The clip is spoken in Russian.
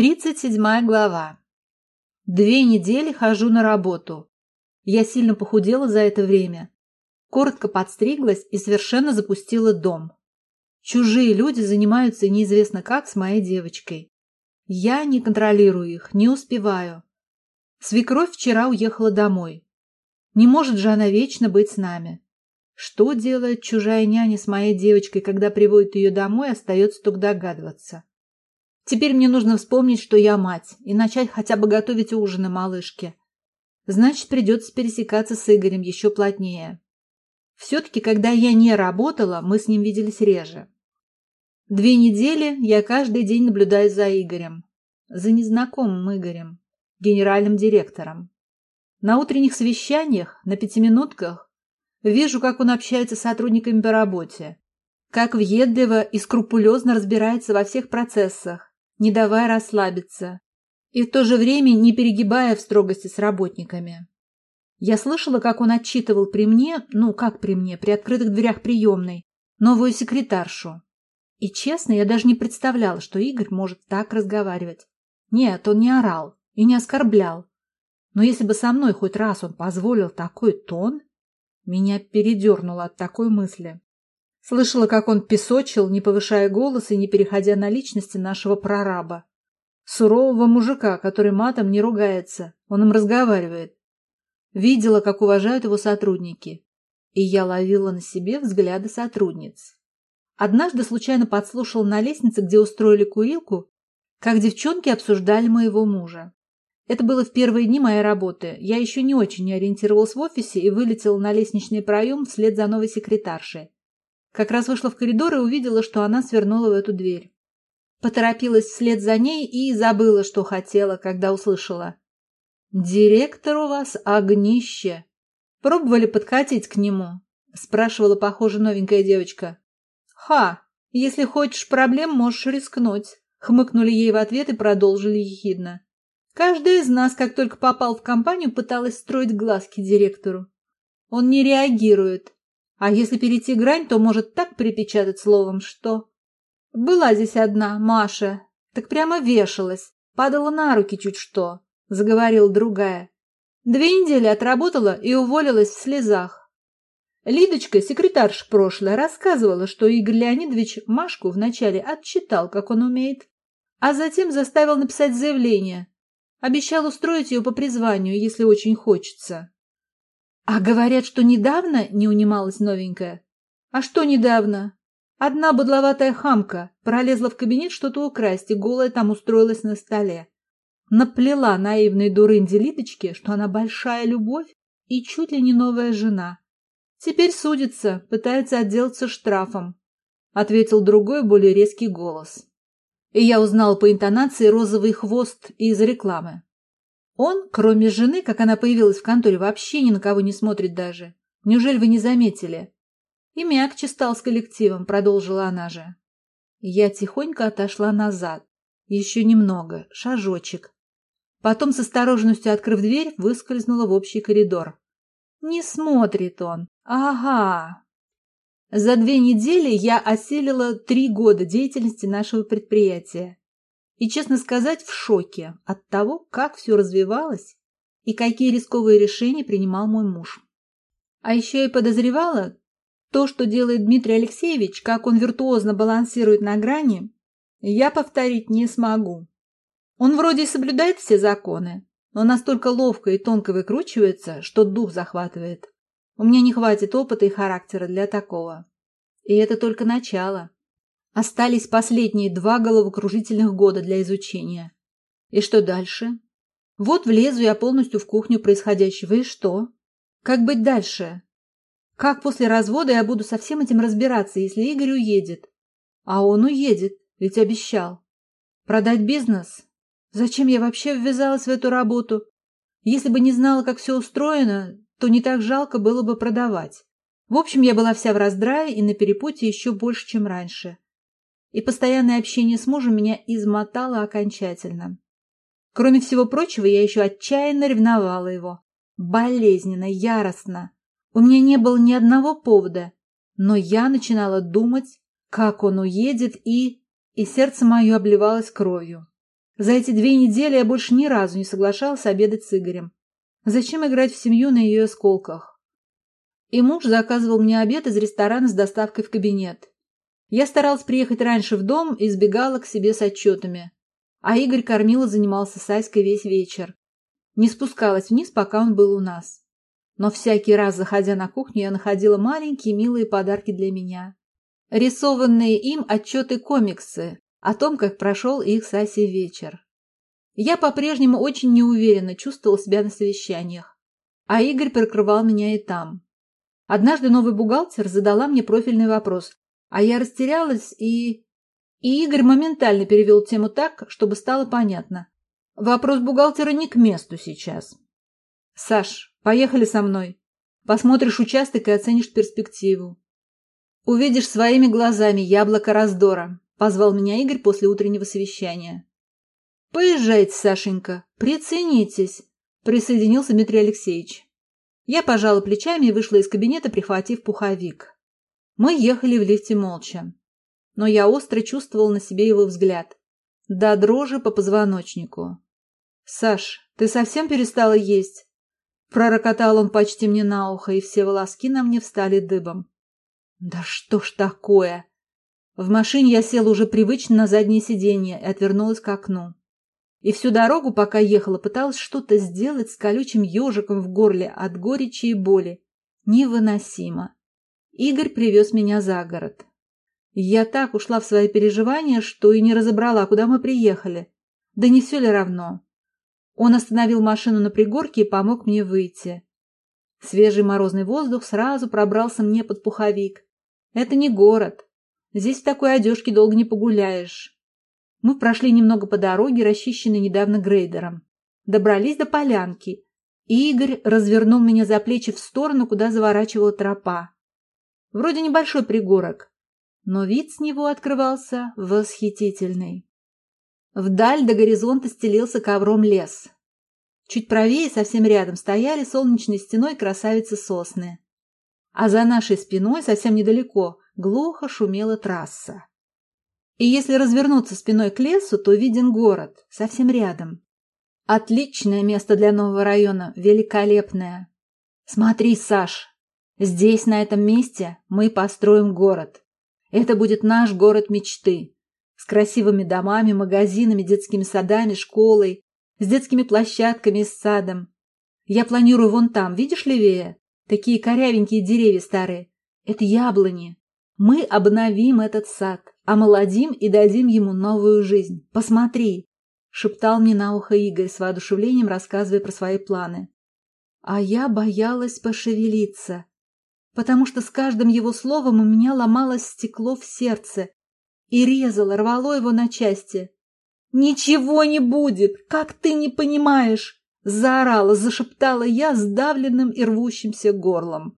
37 глава. Две недели хожу на работу. Я сильно похудела за это время. Коротко подстриглась и совершенно запустила дом. Чужие люди занимаются неизвестно как с моей девочкой. Я не контролирую их, не успеваю. Свекровь вчера уехала домой. Не может же она вечно быть с нами. Что делает чужая няня с моей девочкой, когда приводит ее домой, остается только догадываться. Теперь мне нужно вспомнить, что я мать, и начать хотя бы готовить ужины малышке. Значит, придется пересекаться с Игорем еще плотнее. Все-таки, когда я не работала, мы с ним виделись реже. Две недели я каждый день наблюдаю за Игорем. За незнакомым Игорем, генеральным директором. На утренних совещаниях, на пятиминутках, вижу, как он общается с сотрудниками по работе, как въедливо и скрупулезно разбирается во всех процессах, не давая расслабиться, и в то же время не перегибая в строгости с работниками. Я слышала, как он отчитывал при мне, ну, как при мне, при открытых дверях приемной, новую секретаршу. И, честно, я даже не представляла, что Игорь может так разговаривать. Нет, он не орал и не оскорблял. Но если бы со мной хоть раз он позволил такой тон, меня передернуло от такой мысли. Слышала, как он песочил, не повышая голос и не переходя на личности нашего прораба. Сурового мужика, который матом не ругается, он им разговаривает. Видела, как уважают его сотрудники. И я ловила на себе взгляды сотрудниц. Однажды случайно подслушал на лестнице, где устроили курилку, как девчонки обсуждали моего мужа. Это было в первые дни моей работы. Я еще не очень ориентировалась в офисе и вылетела на лестничный проем вслед за новой секретаршей. Как раз вышла в коридор и увидела, что она свернула в эту дверь. Поторопилась вслед за ней и забыла, что хотела, когда услышала. «Директор у вас огнище!» «Пробовали подкатить к нему?» — спрашивала, похоже, новенькая девочка. «Ха! Если хочешь проблем, можешь рискнуть!» — хмыкнули ей в ответ и продолжили ехидно. Каждая из нас, как только попал в компанию, пыталась строить глазки директору. Он не реагирует, а если перейти грань, то может так припечатать словом, что... Была здесь одна, Маша, так прямо вешалась, падала на руки чуть что, заговорила другая. Две недели отработала и уволилась в слезах. Лидочка, секретарша прошлая, рассказывала, что Игорь Леонидович Машку вначале отчитал, как он умеет, а затем заставил написать заявление. Обещал устроить ее по призванию, если очень хочется. А говорят, что недавно не унималась новенькая. А что недавно? Одна бодловатая хамка пролезла в кабинет что-то украсть и голая там устроилась на столе. Наплела наивной дурынде Лидочке, что она большая любовь и чуть ли не новая жена. Теперь судится, пытается отделаться штрафом, — ответил другой, более резкий голос. И я узнал по интонации розовый хвост из рекламы. Он, кроме жены, как она появилась в конторе, вообще ни на кого не смотрит даже. Неужели вы не заметили? И мягче стал с коллективом, продолжила она же. Я тихонько отошла назад. Еще немного, шажочек. Потом с осторожностью открыв дверь, выскользнула в общий коридор. Не смотрит он. Ага. За две недели я осилила три года деятельности нашего предприятия и, честно сказать, в шоке от того, как все развивалось и какие рисковые решения принимал мой муж. А еще я подозревала, то, что делает Дмитрий Алексеевич, как он виртуозно балансирует на грани, я повторить не смогу. Он вроде и соблюдает все законы, но настолько ловко и тонко выкручивается, что дух захватывает. У меня не хватит опыта и характера для такого. И это только начало. Остались последние два головокружительных года для изучения. И что дальше? Вот влезу я полностью в кухню происходящего, и что? Как быть дальше? Как после развода я буду со всем этим разбираться, если Игорь уедет? А он уедет, ведь обещал. Продать бизнес? Зачем я вообще ввязалась в эту работу? Если бы не знала, как все устроено, то не так жалко было бы продавать. В общем, я была вся в раздрае и на перепутье еще больше, чем раньше и постоянное общение с мужем меня измотало окончательно. Кроме всего прочего, я еще отчаянно ревновала его. Болезненно, яростно. У меня не было ни одного повода, но я начинала думать, как он уедет, и... И сердце мое обливалось кровью. За эти две недели я больше ни разу не соглашалась обедать с Игорем. Зачем играть в семью на ее осколках? И муж заказывал мне обед из ресторана с доставкой в кабинет. Я старалась приехать раньше в дом и избегала к себе с отчетами. А Игорь кормил и занимался с Аськой весь вечер. Не спускалась вниз, пока он был у нас. Но всякий раз, заходя на кухню, я находила маленькие милые подарки для меня. Рисованные им отчеты-комиксы о том, как прошел их с Асей вечер. Я по-прежнему очень неуверенно чувствовала себя на совещаниях, а Игорь прикрывал меня и там. Однажды новый бухгалтер задала мне профильный вопрос, а я растерялась и... И Игорь моментально перевел тему так, чтобы стало понятно. Вопрос бухгалтера не к месту сейчас. Саш, поехали со мной. Посмотришь участок и оценишь перспективу. Увидишь своими глазами яблоко раздора, позвал меня Игорь после утреннего совещания. Поезжайте, Сашенька, приценитесь, присоединился Дмитрий Алексеевич. Я пожала плечами и вышла из кабинета, прихватив пуховик. Мы ехали в лифте молча. Но я остро чувствовал на себе его взгляд. До дрожи по позвоночнику. «Саш, ты совсем перестала есть?» Пророкотал он почти мне на ухо, и все волоски на мне встали дыбом. «Да что ж такое?» В машине я села уже привычно на заднее сиденье и отвернулась к окну. И всю дорогу, пока ехала, пыталась что-то сделать с колючим ежиком в горле от горечи и боли. Невыносимо. Игорь привез меня за город. Я так ушла в свои переживания, что и не разобрала, куда мы приехали. Да не все ли равно? Он остановил машину на пригорке и помог мне выйти. Свежий морозный воздух сразу пробрался мне под пуховик. Это не город. Здесь в такой одежке долго не погуляешь. Мы прошли немного по дороге, расчищенной недавно грейдером. Добрались до полянки. Игорь развернул меня за плечи в сторону, куда заворачивала тропа. Вроде небольшой пригорок, но вид с него открывался восхитительный. Вдаль до горизонта стелился ковром лес. Чуть правее, совсем рядом, стояли солнечной стеной красавицы сосны. А за нашей спиной, совсем недалеко, глухо шумела трасса. И если развернуться спиной к лесу, то виден город, совсем рядом. Отличное место для нового района, великолепное. Смотри, Саш, Здесь, на этом месте, мы построим город. Это будет наш город мечты. С красивыми домами, магазинами, детскими садами, школой, с детскими площадками и с садом. Я планирую вон там, видишь левее? Такие корявенькие деревья старые. Это яблони. Мы обновим этот сад, омолодим и дадим ему новую жизнь. Посмотри, — шептал мне на ухо Игорь с воодушевлением, рассказывая про свои планы. А я боялась пошевелиться потому что с каждым его словом у меня ломалось стекло в сердце и резало, рвало его на части. «Ничего не будет! Как ты не понимаешь?» Заорала, зашептала я сдавленным и рвущимся горлом.